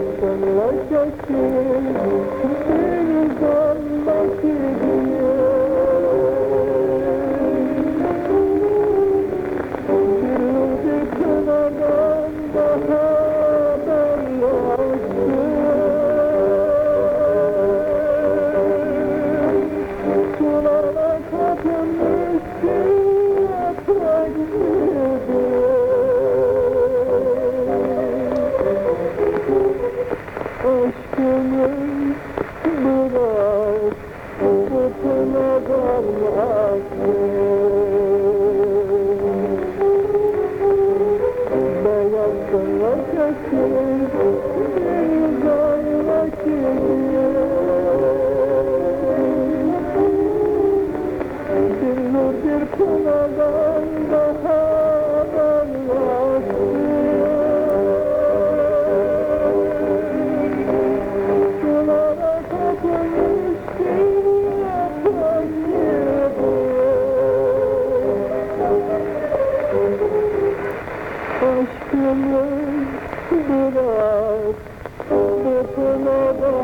Только ночь осенний, ты не знаешь. Kıyafetin bir Aşkımın bırak Bütüne bağlarsın